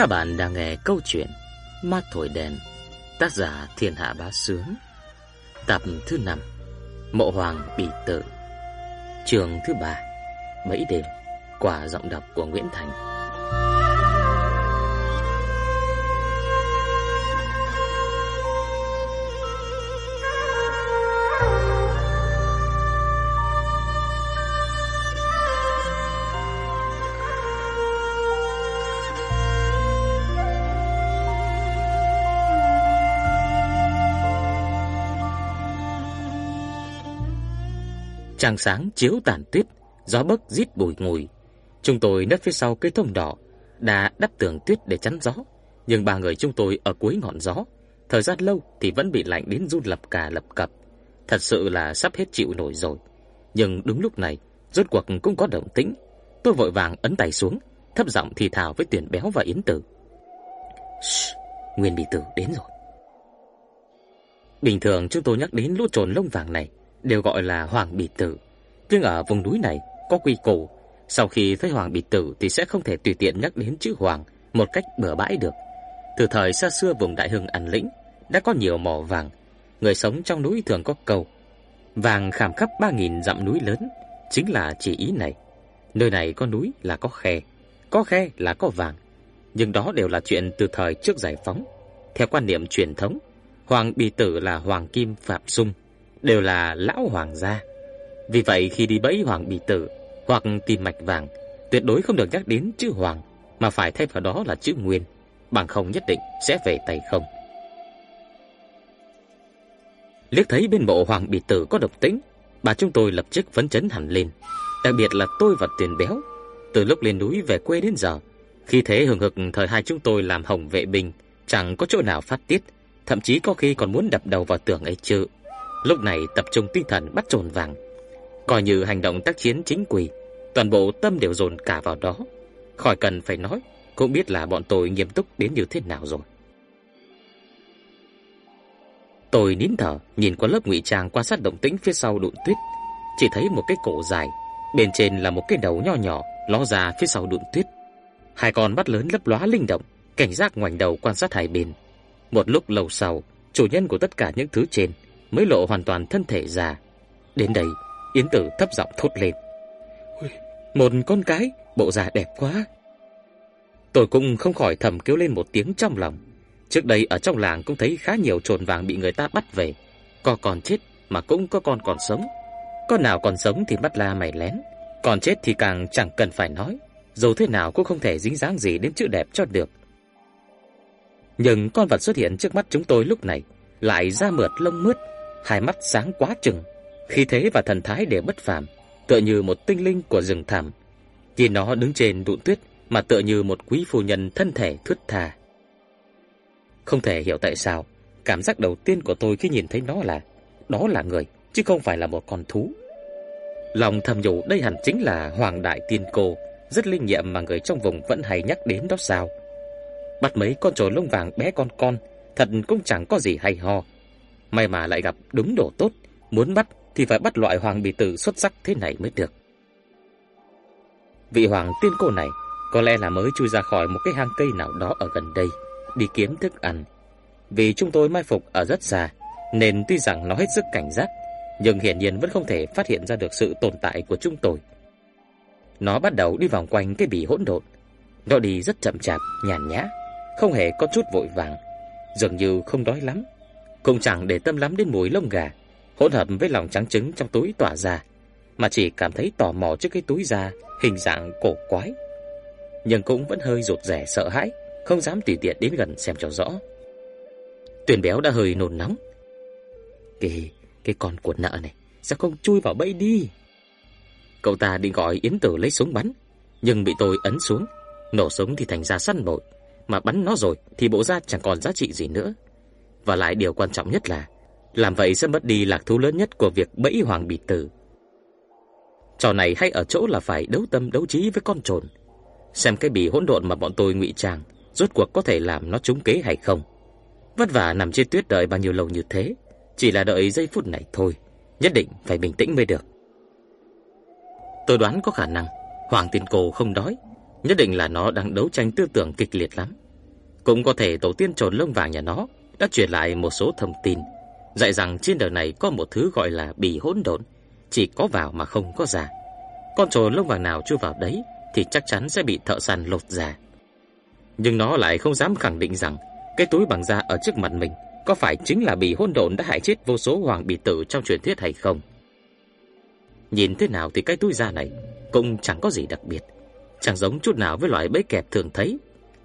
Các bạn đang nghe câu chuyện ma thổi đèn, Tác giả Thiên Hạ Bá Sướng. Tập thứ 5 Mộ Hoàng Bị Tử Trường thứ 3 Bẫy đêm Quả giọng đọc của Nguyễn Thành. Trăng sáng chiếu tàn tuyết, gió bấc rít bụi ngùi. Chúng tôi nấp phía sau cây thông đỏ, đã đắp tường tuyết để chắn gió, nhưng ba người chúng tôi ở cuối ngọn gió, thời gian lâu thì vẫn bị lạnh đến run lập cả lập cập. Thật sự là sắp hết chịu nổi rồi. Nhưng đúng lúc này, rốt cuộc cũng có động tĩnh. Tôi vội vàng ấn tay xuống, thấp giọng thì thào với Tuyển Béo và Yến Tử. Nguyên Bị Tử đến rồi. Bình thường chúng tôi nhắc đến lũ trồn lông vàng này đều gọi là Hoàng Bì Tử. Nhưng ở vùng núi này có quy củ, sau khi thấy Hoàng Bì Tử thì sẽ không thể tùy tiện nhắc đến chữ Hoàng một cách bừa bãi được. Từ thời xa xưa vùng Đại Hưng ăn Lĩnh đã có nhiều mỏ vàng, người sống trong núi thường có câu vàng khảm khắp ba nghìn dặm núi lớn, chính là chỉ ý này. Nơi này có núi là có khe, có khe là có vàng, nhưng đó đều là chuyện từ thời trước giải phóng. Theo quan niệm truyền thống, Hoàng Bì Tử là Hoàng Kim Phạm Sung, đều là lão hoàng gia. Vì vậy khi đi bẫy hoàng bì tử hoặc tìm mạch vàng, tuyệt đối không được nhắc đến chữ hoàng mà phải thay vào đó là chữ nguyên, bằng không nhất định sẽ về tay không. Liếc thấy bên bộ hoàng bì tử có độc tĩnh, bà chúng tôi lập tức phấn chấn hẳn lên, đặc biệt là tôi và Tuyền Béo. Từ lúc lên núi về quê đến giờ, khi thế hừng hực thời hai chúng tôi làm hồng vệ binh, chẳng có chỗ nào phát tiết, thậm chí có khi còn muốn đập đầu vào tường ấy chứ. Lúc này tập trung tinh thần bắt trồn vàng, coi như hành động tác chiến chính quy, toàn bộ tâm đều dồn cả vào đó. Khỏi cần phải nói, cũng biết là bọn tôi nghiêm túc đến như thế nào rồi. Tôi nín thở, nhìn qua lớp ngụy trang quan sát động tĩnh phía sau đụn tuyết, chỉ thấy một cái cổ dài, bên trên là một cái đầu nho nhỏ ló ra phía sau đụn tuyết. Hai con mắt lớn lấp lóa linh động, cảnh giác ngoảnh đầu quan sát hai bên. Một lúc lâu sau, chủ nhân của tất cả những thứ trên mới lộ hoàn toàn thân thể già. Đến đây, Yến Tử thấp giọng thốt lên. Một con cái, bộ già đẹp quá. Tôi cũng không khỏi thầm kêu lên một tiếng trong lòng. Trước đây ở trong làng cũng thấy khá nhiều trồn vàng bị người ta bắt về. Có con chết mà cũng có con còn sống. Con nào còn sống thì bắt la mày lén. Còn chết thì càng chẳng cần phải nói. Dù thế nào cũng không thể dính dáng gì đến chữ đẹp cho được. Nhưng con vật xuất hiện trước mắt chúng tôi lúc này lại da mượt lông mướt, hai mắt sáng quá chừng, khí thế và thần thái đều bất phàm, tựa như một tinh linh của rừng thẳm. khi nó đứng trên đụn tuyết mà tựa như một quý phu nhân thân thể thướt tha. Không thể hiểu tại sao, cảm giác đầu tiên của tôi khi nhìn thấy nó là đó là người chứ không phải là một con thú. Lòng thầm nhủ đây hẳn chính là Hoàng đại tiên cô, rất linh nghiệm mà người trong vùng vẫn hay nhắc đến đó sao. Bắt mấy con trồn lông vàng bé con con, thật cũng chẳng có gì hay ho. May mà lại gặp đúng đồ tốt, muốn bắt thì phải bắt loại hoàng bì tử xuất sắc thế này mới được. Vị hoàng tiên cô này có lẽ là mới chui ra khỏi một cái hang cây nào đó ở gần đây, đi kiếm thức ăn. Vì chúng tôi mai phục ở rất xa, nên tuy rằng nó hết sức cảnh giác, nhưng hiển nhiên vẫn không thể phát hiện ra được sự tồn tại của chúng tôi. Nó bắt đầu đi vòng quanh cái bì hỗn độn. Nó đi rất chậm chạp, nhàn nhã, không hề có chút vội vàng, dường như không đói lắm, cũng chẳng để tâm lắm đến mùi lông gà, hỗn hợp với lòng trắng trứng trong túi tỏa ra, mà chỉ cảm thấy tò mò trước cái túi da hình dạng cổ quái. Nhưng cũng vẫn hơi rụt rè sợ hãi, không dám tùy tiện đến gần xem cho rõ. Tuyền béo đã hơi nôn nóng. Cái cái con cuột nợ này sao không chui vào bẫy đi? Cậu ta định gọi Yến Tử lấy súng bắn, nhưng bị tôi ấn xuống, nổ súng thì thành ra săn bội mà bắn nó rồi thì bộ da chẳng còn giá trị gì nữa. Và lại điều quan trọng nhất là làm vậy sẽ mất đi lạc thú lớn nhất của việc bẫy hoàng bì tử. Trò này hay ở chỗ là phải đấu tâm đấu trí với con trồn, xem cái bì hỗn độn mà bọn tôi ngụy trang rốt cuộc có thể làm nó trúng kế hay không. Vất vả nằm trên tuyết đợi bao nhiêu lâu như thế, chỉ là đợi giây phút này thôi, nhất định phải bình tĩnh mới được. Tôi đoán có khả năng Hoàng Tiên Cổ không đói, nhất định là nó đang đấu tranh tư tưởng kịch liệt lắm. Cũng có thể tổ tiên trồn lông vàng nhà nó đã truyền lại một số thông tin, dạy rằng trên đời này có một thứ gọi là bì hỗn độn, chỉ có vào mà không có ra. Con trồn lông vàng nào chui vào đấy thì chắc chắn sẽ bị thợ săn lột ra. Nhưng nó lại không dám khẳng định rằng cái túi bằng da ở trước mặt mình có phải chính là bì hỗn độn đã hại chết vô số hoàng bì tử trong truyền thuyết hay không. Nhìn thế nào thì cái túi da này cũng chẳng có gì đặc biệt, chẳng giống chút nào với loại bẫy kẹp thường thấy,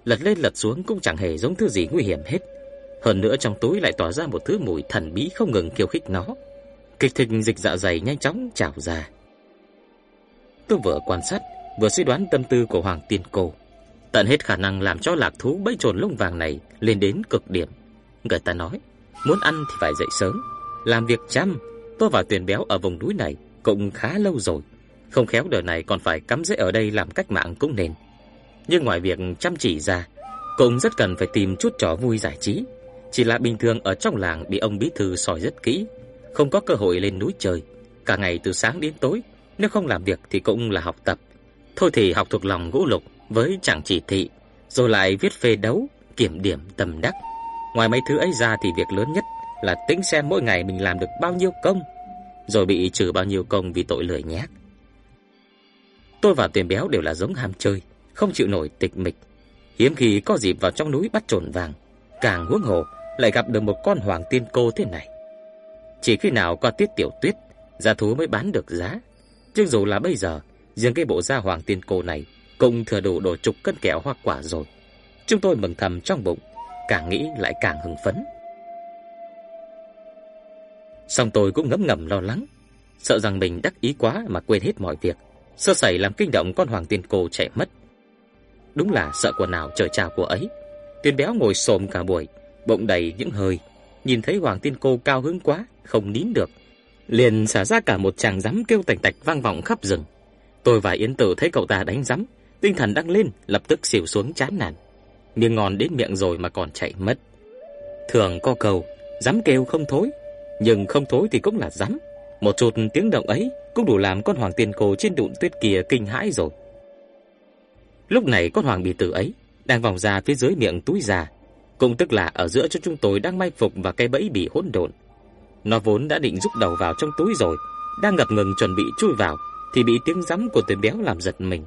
lật lên lật xuống cũng chẳng hề giống thứ gì nguy hiểm hết. Hơn nữa trong túi lại tỏa ra một thứ mùi thần bí không ngừng khiêu khích nó. Kịch thịnh dịch dạ dày nhanh chóng trào ra. Tôi vừa quan sát, vừa suy đoán tâm tư của Hoàng Tiên Cô, tận hết khả năng làm cho lạc thú bẫy trồn lông vàng này lên đến cực điểm. Người ta nói, muốn ăn thì phải dậy sớm, làm việc chăm. Tôi vào tuyển béo ở vùng núi này cũng khá lâu rồi, không khéo đời này còn phải cắm rễ ở đây làm cách mạng cũng nên. Nhưng ngoài việc chăm chỉ ra, cũng rất cần phải tìm chút trò vui giải trí. Chỉ là bình thường ở trong làng bị ông bí thư soi rất kỹ, không có cơ hội lên núi chơi, cả ngày từ sáng đến tối, nếu không làm việc thì cũng là học tập. Thôi thì học thuộc lòng ngũ lục với chẳng chỉ thị, rồi lại viết phê đấu, kiểm điểm tầm đắc. Ngoài mấy thứ ấy ra thì việc lớn nhất là tính xem mỗi ngày mình làm được bao nhiêu công, rồi bị trừ bao nhiêu công vì tội lười nhác. Tôi và Tiền Béo đều là giống ham chơi, không chịu nổi tịch mịch. Hiếm khi có dịp vào trong núi bắt trồn vàng, càng huống hồ lại gặp được một con hoàng tiên cô thế này. Chỉ khi nào có tiết tiểu tuyết, giá thú mới bán được giá. Nhưng dù là bây giờ, riêng cái bộ da hoàng tiên cô này cũng thừa đủ đồ chục cân kẹo hoa quả rồi. Chúng tôi mừng thầm trong bụng, càng nghĩ lại càng hưng phấn. Song tôi cũng ngấm ngầm lo lắng, sợ rằng mình đắc ý quá mà quên hết mọi việc, sơ sẩy làm kinh động con hoàng tiên cô chạy mất. Đúng là sợ quần nào trời chào của ấy. Tuyên béo ngồi xồm cả buổi, bụng đầy những hơi, nhìn thấy hoàng tiên cô cao hứng quá, không nín được, liền xả ra cả một tràng rắm kêu tành tạch vang vọng khắp rừng. Tôi và Yến Tử thấy cậu ta đánh rắm, tinh thần đăng lên, lập tức xỉu xuống chán nản. Miệng ngon đến miệng rồi mà còn chạy mất. Thường có cầu, rắm kêu không thối, nhưng không thối thì cũng là rắm. Một chút tiếng động ấy cũng đủ làm con hoàng tiên cô trên đụn tuyết kia kinh hãi rồi. Lúc này con hoàng bì tử ấy đang vòng ra phía dưới miệng túi già, cũng tức là ở giữa cho chúng tôi đang may phục và cái bẫy bị hỗn độn. Nó vốn đã định rút đầu vào trong túi rồi, đang ngập ngừng chuẩn bị chui vào thì bị tiếng rắm của tên béo làm giật mình.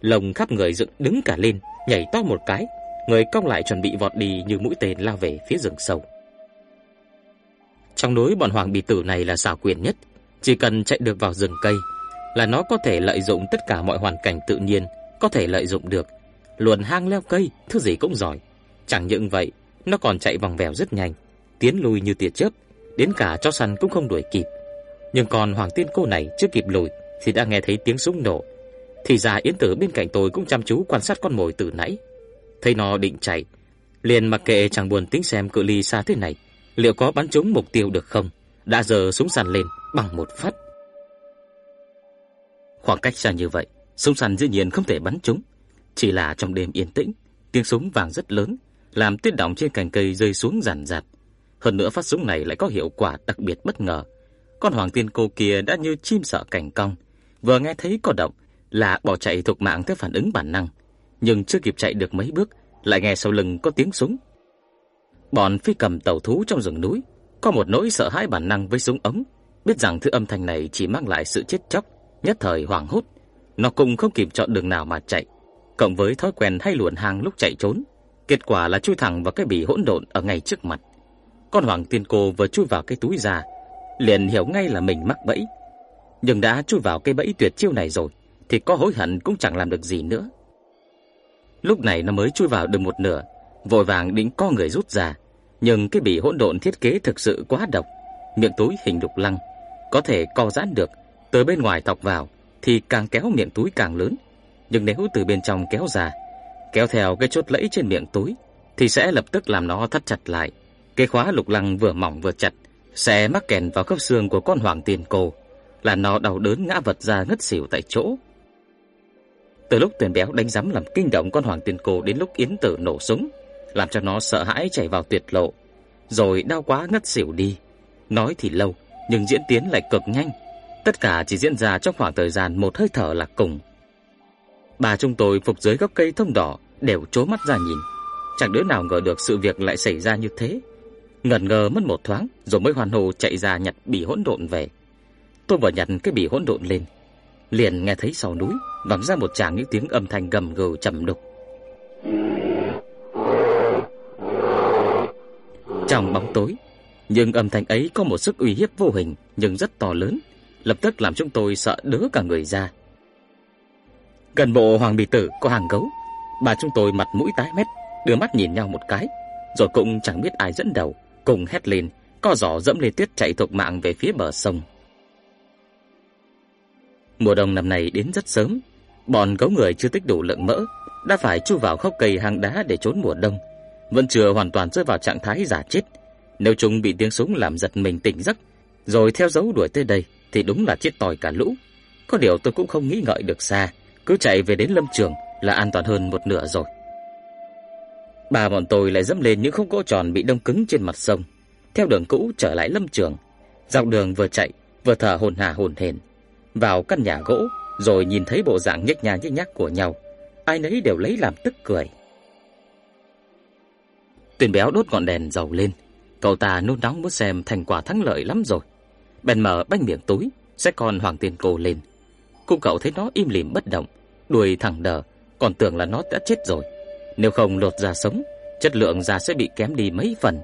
Lồng khắp người dựng đứng cả lên, nhảy to một cái, người cong lại chuẩn bị vọt đi như mũi tên lao về phía rừng sâu. Trong núi bọn hoàng bì tử này là xảo quyệt nhất, chỉ cần chạy được vào rừng cây là nó có thể lợi dụng tất cả mọi hoàn cảnh tự nhiên có thể lợi dụng được, luồn hang leo cây, thứ gì cũng giỏi. Chẳng những vậy, nó còn chạy vòng vèo rất nhanh, tiến lui như tia chớp, đến cả chó săn cũng không đuổi kịp. Nhưng còn hoàng tiên cô này chưa kịp lùi thì đã nghe thấy tiếng súng nổ. Thì ra Yến Tử bên cạnh tôi cũng chăm chú quan sát con mồi từ nãy. Thấy nó định chạy, liền mặc kệ chẳng buồn tính xem cự ly xa thế này, liệu có bắn trúng mục tiêu được không. Đã giờ súng săn lên bằng một phát. Khoảng cách xa như vậy, súng săn dĩ nhiên không thể bắn trúng, chỉ là trong đêm yên tĩnh, tiếng súng vang rất lớn, làm tuyết động trên cành cây rơi xuống rằn rạt. Hơn nữa phát súng này lại có hiệu quả đặc biệt bất ngờ. Con hoàng tiên cô kia đã như chim sợ cảnh cong, vừa nghe thấy có động là bỏ chạy thuộc mạng theo phản ứng bản năng, nhưng chưa kịp chạy được mấy bước, lại nghe sau lưng có tiếng súng. Bọn phi cầm tàu thú trong rừng núi có một nỗi sợ hãi bản năng với súng ống, biết rằng thứ âm thanh này chỉ mang lại sự chết chóc, nhất thời hoảng hốt, nó cũng không kịp chọn đường nào mà chạy, cộng với thói quen hay luồn hàng lúc chạy trốn, kết quả là chui thẳng vào cái bì hỗn độn ở ngay trước mặt. Con hoàng tiên cô vừa chui vào cái túi ra, liền hiểu ngay là mình mắc bẫy. Nhưng đã chui vào cái bẫy tuyệt chiêu này rồi, thì có hối hận cũng chẳng làm được gì nữa. Lúc này nó mới chui vào được một nửa, vội vàng định co người rút ra, nhưng cái bì hỗn độn thiết kế thực sự quá độc, miệng túi hình đục lăng, có thể co giãn được, Tới bên ngoài thọc vào thì càng kéo miệng túi càng lớn, nhưng nếu từ bên trong kéo ra, kéo theo cái chốt lẫy trên miệng túi thì sẽ lập tức làm nó thắt chặt lại. Cái khóa lục lăng vừa mỏng vừa chặt sẽ mắc kẹt vào khớp xương của con hoàng tiền cô, là nó đau đớn ngã vật ra ngất xỉu tại chỗ. Từ lúc tuyển béo đánh giấm làm kinh động con hoàng tiền cô đến lúc yến tử nổ súng, làm cho nó sợ hãi chạy vào tuyệt lộ, rồi đau quá ngất xỉu đi. Nói thì lâu, nhưng diễn tiến lại cực nhanh. Tất cả chỉ diễn ra trong khoảng thời gian một hơi thở là cùng. Bà chúng tôi phục dưới gốc cây thông đỏ đều trố mắt ra nhìn. chẳng đứa nào ngờ được sự việc lại xảy ra như thế. Ngẩn ngơ mất một thoáng rồi mới hoàn hồ chạy ra nhặt bì hỗn độn về. Tôi vừa nhặt cái bì hỗn độn lên, liền nghe thấy sau núi vang ra một tràng những tiếng âm thanh gầm gừ trầm đục. Trong bóng tối, nhưng âm thanh ấy có một sức uy hiếp vô hình nhưng rất to lớn, lập tức làm chúng tôi sợ đứa cả người ra. Gần bộ hoàng bì tử có hàng gấu, bà chúng tôi mặt mũi tái mét, đưa mắt nhìn nhau một cái, rồi cũng chẳng biết ai dẫn đầu, cùng hét lên, co giỏ dẫm lên tuyết chạy thục mạng về phía bờ sông. Mùa đông năm nay đến rất sớm, bọn gấu người chưa tích đủ lượng mỡ, đã phải chui vào khốc cây hang đá để trốn mùa đông, vẫn chưa hoàn toàn rơi vào trạng thái giả chết. Nếu chúng bị tiếng súng làm giật mình tỉnh giấc, rồi theo dấu đuổi tới đây thì đúng là chết tỏi cả lũ. Có điều tôi cũng không nghĩ ngợi được xa, cứ chạy về đến lâm trường là an toàn hơn một nửa rồi. Bà bọn tôi lại dẫm lên những khúc gỗ tròn bị đông cứng trên mặt sông, theo đường cũ trở lại lâm trường. Dọc đường vừa chạy, vừa thở hổn hả hồn hển, vào căn nhà gỗ, rồi nhìn thấy bộ dạng nhếch nhác nhếch nhác của nhau, ai nấy đều lấy làm tức cười. Tuyền béo đốt ngọn đèn dầu lên, cậu ta nôn nóng muốn xem thành quả thắng lợi lắm rồi. Bèn mở bánh miệng túi, sẽ con hoàng tiền cô lên. Cô cậu thấy nó im lìm bất động, đuôi thẳng đờ, còn tưởng là nó đã chết rồi. Nếu không lột da sống, chất lượng da sẽ bị kém đi mấy phần.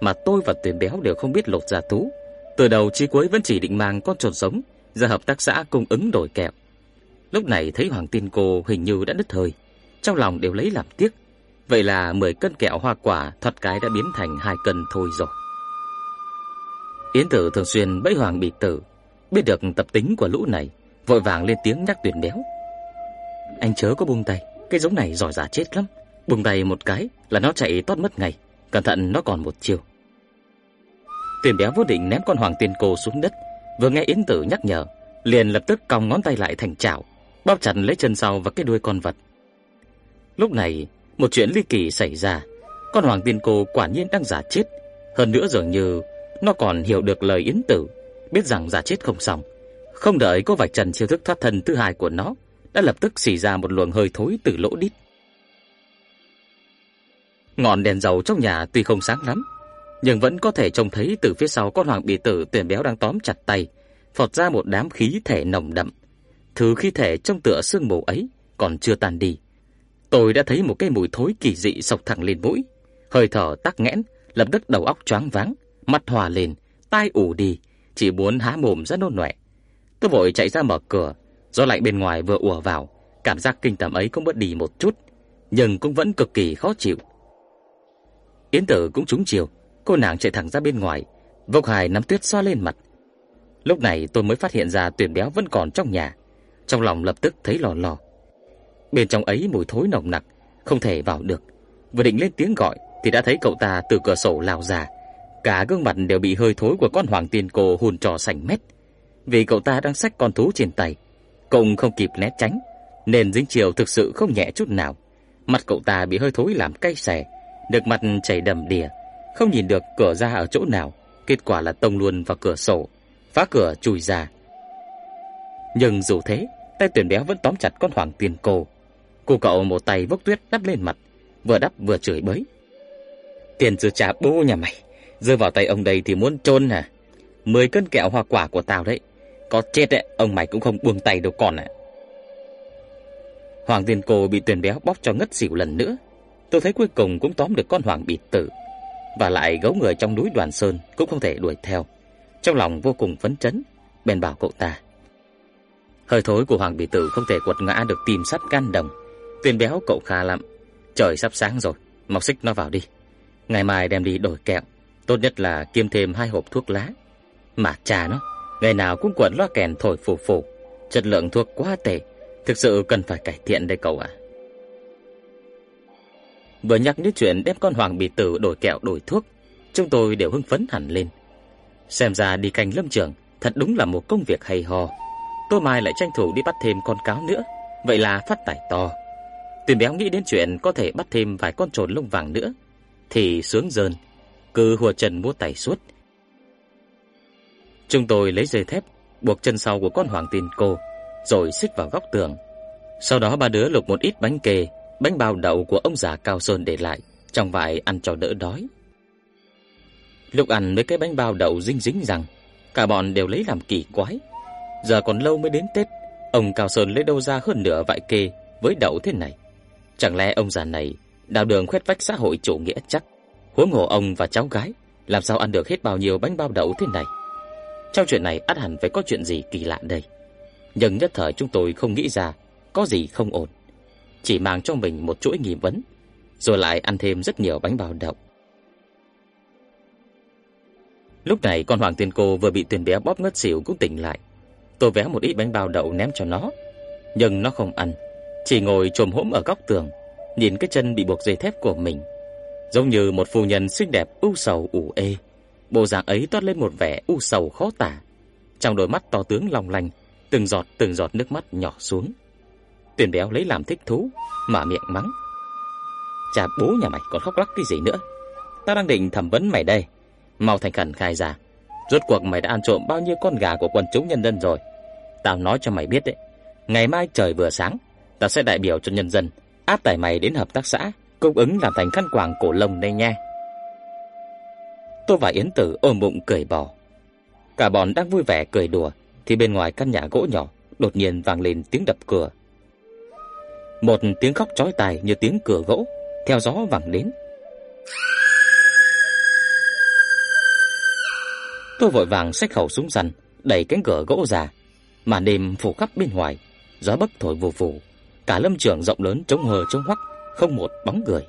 Mà tôi và Tuyền béo đều không biết lột da thú. Từ đầu chí cuối vẫn chỉ định mang con trồn sống ra hợp tác xã cung ứng đổi kẹo. Lúc này thấy Hoàng Tiên cô hình như đã đứt hơi, trong lòng đều lấy làm tiếc. Vậy là 10 cân kẹo hoa quả thoát cái đã biến thành 2 cân thôi rồi. Yến Tử thường xuyên bẫy Hoàng bị tử, biết được tập tính của lũ này, vội vàng lên tiếng nhắc Tuyển Béo. Anh chớ có buông tay, cái giống này giỏi giả chết lắm, buông tay một cái là nó chạy tót mất ngay, cẩn thận nó còn một chiều. Tuyển Béo vô định ném con Hoàng Tiên cô xuống đất, vừa nghe Yến Tử nhắc nhở, liền lập tức cong ngón tay lại thành chảo, bóp chặt lấy chân sau và cái đuôi con vật. Lúc này, một chuyện ly kỳ xảy ra, con hoàng tiên cô quả nhiên đang giả chết, hơn nữa dường như nó còn hiểu được lời Yến Tử, biết rằng giả chết không xong. Không đợi cô vạch trần chiêu thức thoát thân thứ hai của nó, đã lập tức xì ra một luồng hơi thối từ lỗ đít. Ngọn đèn dầu trong nhà tuy không sáng lắm, nhưng vẫn có thể trông thấy từ phía sau con hoàng bì tử tuyển béo đang tóm chặt tay, phọt ra một đám khí thể nồng đậm. Thứ khí thể trong tựa xương mù ấy còn chưa tan đi. Tôi đã thấy một cái mùi thối kỳ dị sộc thẳng lên mũi, hơi thở tắc nghẽn, lập tức đầu óc choáng váng, mặt hòa lên, tai ù đi, chỉ muốn há mồm ra nôn nọe. Tôi vội chạy ra mở cửa, gió lạnh bên ngoài vừa ùa vào, cảm giác kinh tởm ấy cũng bớt đi một chút, nhưng cũng vẫn cực kỳ khó chịu. Yến Tử cũng trúng chiều, cô nàng chạy thẳng ra bên ngoài, Vốc Hải nắm tuyết xoa lên mặt. Lúc này tôi mới phát hiện ra Tuyển Béo vẫn còn trong nhà, trong lòng lập tức thấy lò lò. Bên trong ấy mùi thối nồng nặc, không thể vào được. Vừa định lên tiếng gọi thì đã thấy cậu ta từ cửa sổ lao ra, cả gương mặt đều bị hơi thối của con hoàng tiên cô hùn trò sành mét. Vì cậu ta đang xách con thú trên tay, cũng không kịp né tránh, nên dính chiều thực sự không nhẹ chút nào. Mặt cậu ta bị hơi thối làm cay xè, được mặt chảy đầm đìa, không nhìn được cửa ra ở chỗ nào, kết quả là tông luôn vào cửa sổ, phá cửa chui ra. Nhưng dù thế, tay tuyển béo vẫn tóm chặt con hoàng tiền cô. Cô cậu một tay vốc tuyết đắp lên mặt, vừa đắp vừa chửi bới. Tiền dư trả bố nhà mày, rơi vào tay ông đây thì muốn trôn à? Mười cân kẹo hoa quả của tao đấy, có chết đấy, ông mày cũng không buông tay đâu con ạ. Hoàng tiên cô bị tuyển béo bóp cho ngất xỉu lần nữa. Tôi thấy cuối cùng cũng tóm được con hoàng bị tử. Và lại gấu người trong núi Đoàn Sơn cũng không thể đuổi theo. Trong lòng vô cùng phấn chấn, bèn bảo cậu ta. Hơi thối của hoàng bị tử không thể quật ngã được tìm sắt can đồng. Tuyền béo cậu khá lắm. Trời sắp sáng rồi, mọc xích nó vào đi. Ngày mai đem đi đổi kẹo, tốt nhất là kiêm thêm hai hộp thuốc lá. Mà trà nó, ngày nào cũng quẩn loa kèn thổi phù phù, chất lượng thuốc quá tệ, thực sự cần phải cải thiện đây cậu ạ. Vừa nhắc đến chuyện đem con hoàng bị tử đổi kẹo đổi thuốc, chúng tôi đều hưng phấn hẳn lên. Xem ra đi canh lâm trường thật đúng là một công việc hay ho. Tôi mai lại tranh thủ đi bắt thêm con cáo nữa, vậy là phát tài to. Tuyền béo nghĩ đến chuyện có thể bắt thêm vài con trồn lông vàng nữa, thì sướng dơn, cứ hùa trần múa tay suốt. Chúng tôi lấy dây thép buộc chân sau của con hoàng tin cô, rồi xích vào góc tường. Sau đó ba đứa lục một ít bánh kề, bánh bao đậu của ông già Cao Sơn để lại, trong vải ăn cho đỡ đói. Lúc ăn mấy cái bánh bao đậu dính dính rằng, cả bọn đều lấy làm kỳ quái. Giờ còn lâu mới đến Tết, ông Cao Sơn lấy đâu ra hơn nửa vại kê với đậu thế này. Chẳng lẽ ông già này đào đường khoét vách xã hội chủ nghĩa chắc? Huống hồ ông và cháu gái làm sao ăn được hết bao nhiêu bánh bao đậu thế này? Trong chuyện này ắt hẳn phải có chuyện gì kỳ lạ đây. Nhưng nhất thời chúng tôi không nghĩ ra có gì không ổn. Chỉ mang cho mình một chuỗi nghi vấn, rồi lại ăn thêm rất nhiều bánh bao đậu. Lúc này con hoàng tiên cô vừa bị tiền bé bóp ngất xỉu cũng tỉnh lại. Tôi vé một ít bánh bao đậu ném cho nó, nhưng nó không ăn, chỉ ngồi chồm hổm ở góc tường, nhìn cái chân bị buộc dây thép của mình, giống như một phu nhân xinh đẹp u sầu ủ ê. Bộ dạng ấy toát lên một vẻ u sầu khó tả. Trong đôi mắt to tướng long lanh, từng giọt từng giọt nước mắt nhỏ xuống. tiền béo lấy làm thích thú, mà miệng mắng: "Cha bố nhà mày còn khóc lóc cái gì nữa? Ta đang định thẩm vấn mày đây, mau thành khẩn khai ra, rốt cuộc mày đã ăn trộm bao nhiêu con gà của quần chúng nhân dân rồi? Tao nói cho mày biết đấy, ngày mai trời vừa sáng, tao sẽ đại biểu cho nhân dân áp tải mày đến hợp tác xã, cung ứng làm thành khăn quàng cổ lông đây nha." Tôi và Yến Tử ôm bụng cười bò. Cả bọn đang vui vẻ cười đùa thì bên ngoài căn nhà gỗ nhỏ đột nhiên vang lên tiếng đập cửa. Một tiếng khóc chói tai như tiếng cửa gỗ theo gió vẳng đến. Tôi vội vàng xách khẩu súng săn, đẩy cánh cửa gỗ ra, màn đêm phủ khắp bên ngoài, gió bấc thổi vù vù, cả lâm trường rộng lớn trống hờ trống hoắc, không một bóng người.